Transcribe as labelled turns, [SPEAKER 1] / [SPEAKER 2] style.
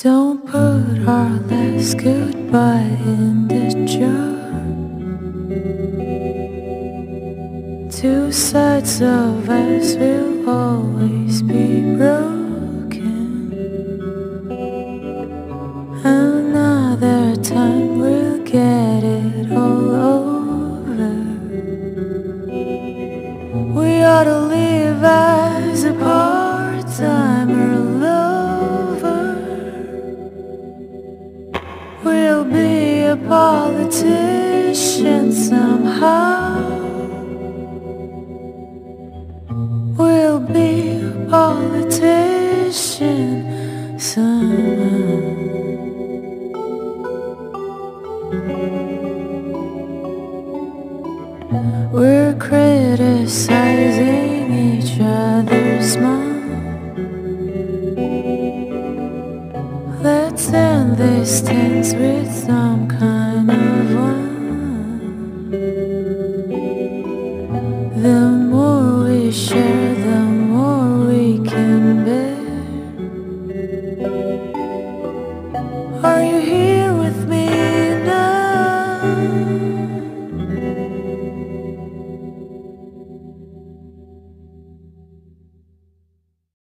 [SPEAKER 1] Don't put our last goodbye in the jar. Two sides of us will always be broken. Another time we'll get it all over. We ought to live as We'll be a politician somehow. We'll be a politician somehow. We're criticizing each other's mom. Let's end this tense with some kind of one The more we share, the more we can bear. Are you